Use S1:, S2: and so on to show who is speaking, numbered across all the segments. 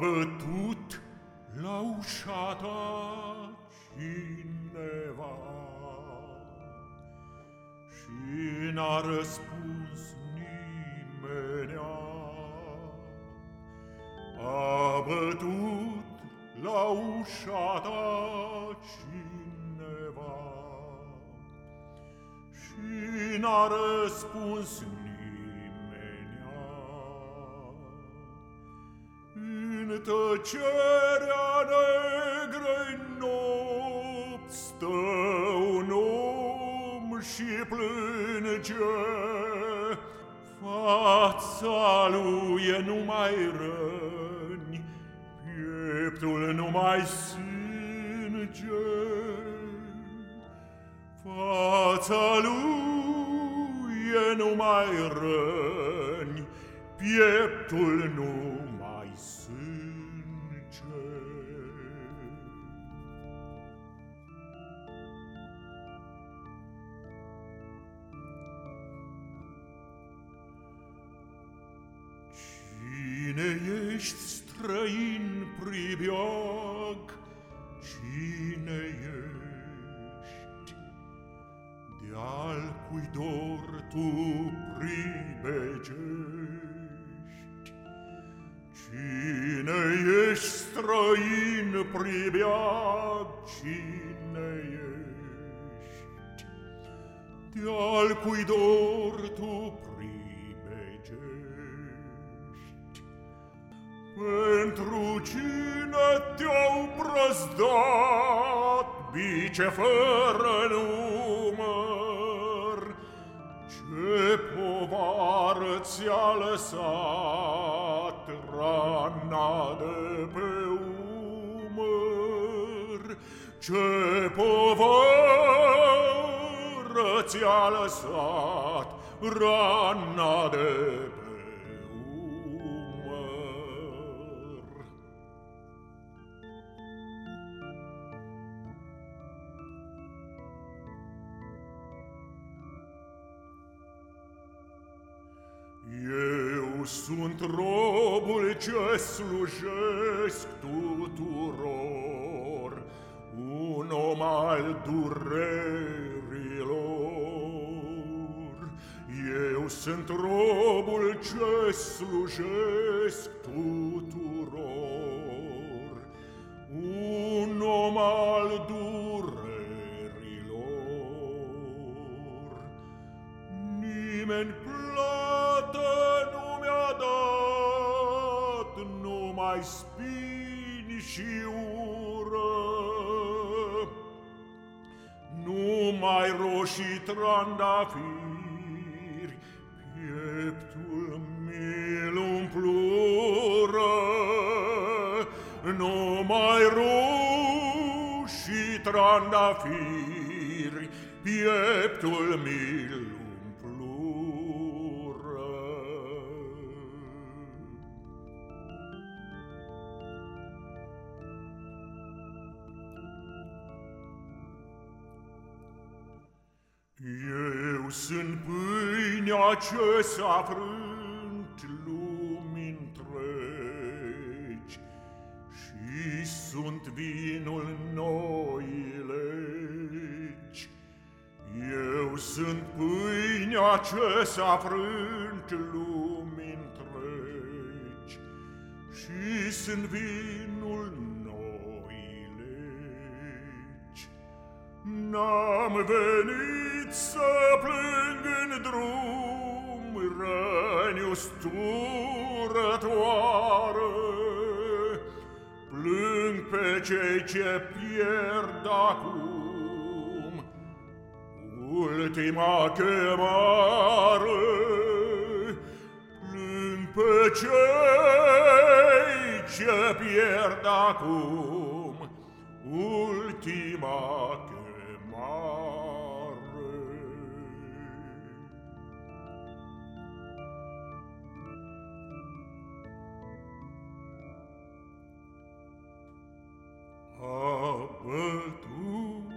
S1: bătut la ușa ta cineva. Și n-a răspuns nimenea A bătut la ușa ta cineva. Și n-a răspuns nimenea tăcerea negrei nopți stă un om și plânge. Fața lui e numai răni Pieptul numai sânge. Fața lui e numai răni Pieptul numai sânge Cine ești străin pribeag? Cine ești? De-al cui dor tu pribegești? in priviacine ești, de-al cui dor tu pribegești. Pentru cine te-au brăzdat bice fără număr, ce povară ți-a lăsat rana de pe Ce povară ți-a lăsat rana de pe umăr? Eu sunt robul ce slujesc tuturor, un om al durerilor. Eu sunt robul ce slujesc tuturor, un om al durerilor. Nimeni plată nu mi-a dat, numai spini și ură. Numai roșii trandafiri, pieptul mi-l umplură. Numai roșii trandafiri, pieptul mi-l Eu sunt pâinea ce s-a frânt lumii întregi Și sunt vinul noii legi. Eu sunt pâinea ce s-a frânt lumii întregi Și sunt vinul noii legi. N-am venit s'aplingen drum Irenius turătoare, Plâng pe cei ce pierd acum. Ultima chemare, Plâng pe cei ce pierd acum. Ultima chemare. a bătut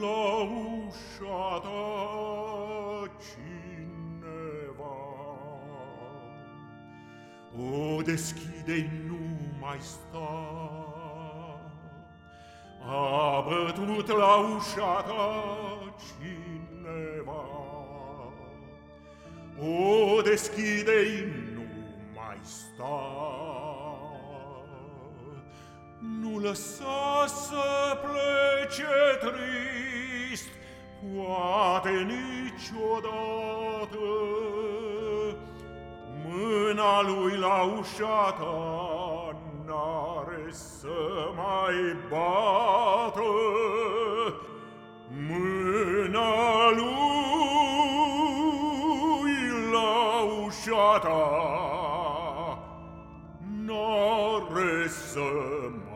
S1: la ușa ta cineva. O deschide nu mai sta, a bătut la ușa ta cineva. O deschide nu mai sta, Nu lăsa să plece trist, Poate niciodată, Mâna lui la ușa ta N-are să mai bată, Mâna lui la ușa ta N-are să mai